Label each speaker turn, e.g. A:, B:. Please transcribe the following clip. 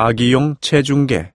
A: 아기용 체중계.